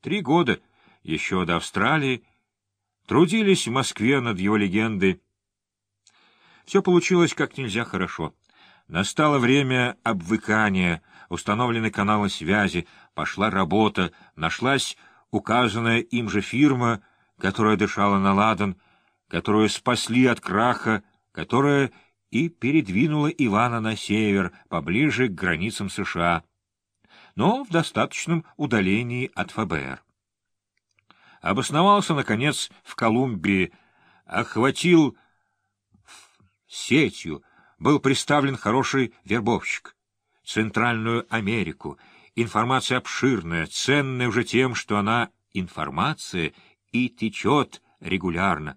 Три года, еще до Австралии, трудились в Москве над его легендой. Все получилось как нельзя хорошо. Настало время обвыкания, установлены каналы связи, пошла работа, нашлась указанная им же фирма, которая дышала на ладан, которую спасли от краха, которая и передвинула Ивана на север, поближе к границам США, но в достаточном удалении от ФБР. Обосновался, наконец, в Колумбии, охватил сетью, был представлен хороший вербовщик. Центральную Америку. Информация обширная, ценная уже тем, что она информация и течет регулярно.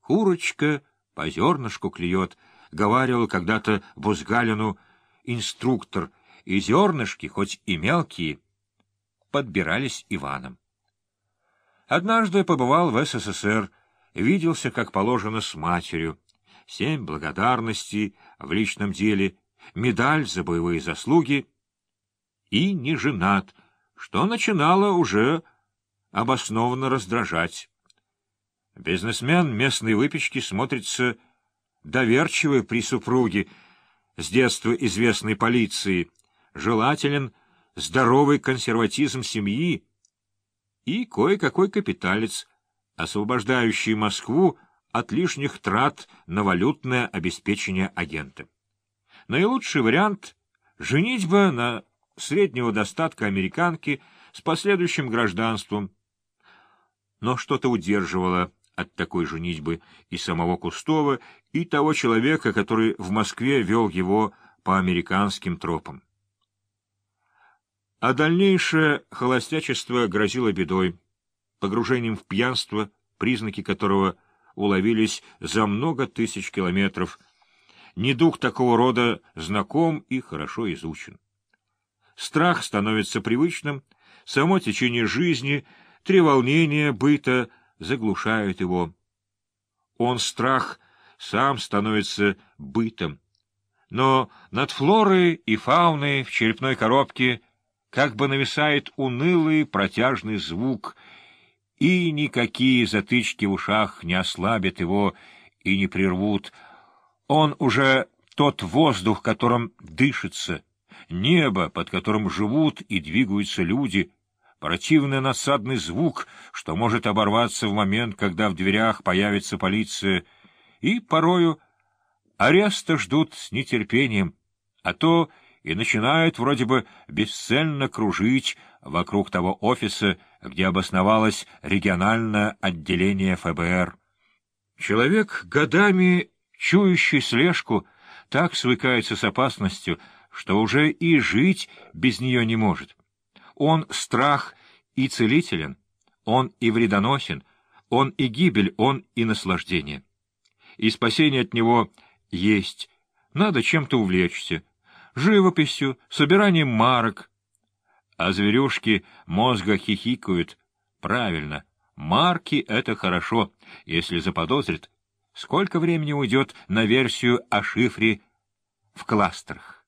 Курочка по зернышку клюет, говаривал когда-то Бузгалину инструктор, и зернышки, хоть и мелкие, подбирались Иваном. Однажды побывал в СССР, виделся, как положено, с матерью. Семь благодарностей в личном деле, медаль за боевые заслуги и не женат, что начинало уже обоснованно раздражать. Бизнесмен местной выпечки смотрится доверчивый при супруге, с детства известной полиции, желателен здоровый консерватизм семьи и кое-какой капиталец, освобождающий Москву от лишних трат на валютное обеспечение агента. Наилучший вариант — женитьба на среднего достатка американки с последующим гражданством. Но что-то удерживало от такой женитьбы и самого Кустова, и того человека, который в Москве вел его по американским тропам. А дальнейшее холостячество грозило бедой, погружением в пьянство, признаки которого уловились за много тысяч километров. Недуг такого рода знаком и хорошо изучен. Страх становится привычным, само течение жизни, треволнение быта — заглушают его. Он, страх, сам становится бытом. Но над флорой и фауной в черепной коробке как бы нависает унылый протяжный звук, и никакие затычки в ушах не ослабят его и не прервут. Он уже тот воздух, которым дышится, небо, под которым живут и двигаются люди — противный насадный звук, что может оборваться в момент, когда в дверях появится полиция, и порою ареста ждут с нетерпением, а то и начинают вроде бы бесцельно кружить вокруг того офиса, где обосновалось региональное отделение ФБР. Человек, годами чующий слежку, так свыкается с опасностью, что уже и жить без нее не может. Он страх и целителен, он и вредоносен, он и гибель, он и наслаждение. И спасение от него есть. Надо чем-то увлечься. Живописью, собиранием марок. А зверюшки мозга хихикают. Правильно, марки — это хорошо, если заподозрит. Сколько времени уйдет на версию о шифре в кластерах?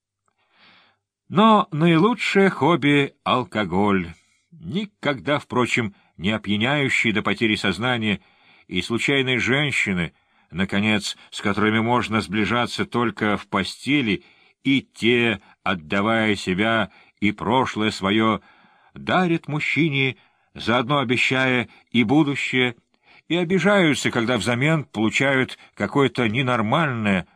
Но наилучшее хобби — алкоголь. Никогда, впрочем, не опьяняющий до потери сознания, и случайные женщины, наконец, с которыми можно сближаться только в постели, и те, отдавая себя и прошлое свое, дарят мужчине, заодно обещая и будущее, и обижаются, когда взамен получают какое-то ненормальное,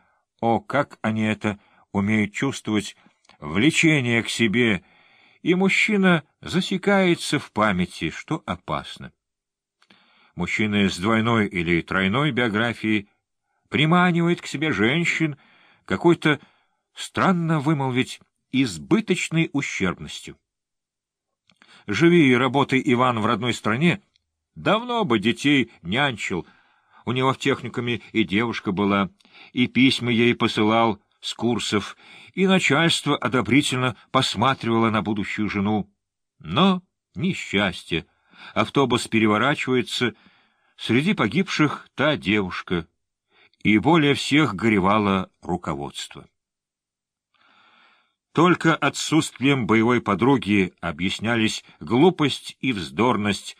о, как они это умеют чувствовать, влечение к себе, и мужчина засекается в памяти, что опасно. Мужчина с двойной или тройной биографией приманивает к себе женщин какой-то, странно вымолвить, избыточной ущербностью. Живи и работай Иван в родной стране, давно бы детей нянчил. У него в техникуме и девушка была, и письма ей посылал с курсов, и начальство одобрительно посматривало на будущую жену. Но несчастье. Автобус переворачивается, среди погибших та девушка, и более всех горевало руководство. Только отсутствием боевой подруги объяснялись глупость и вздорность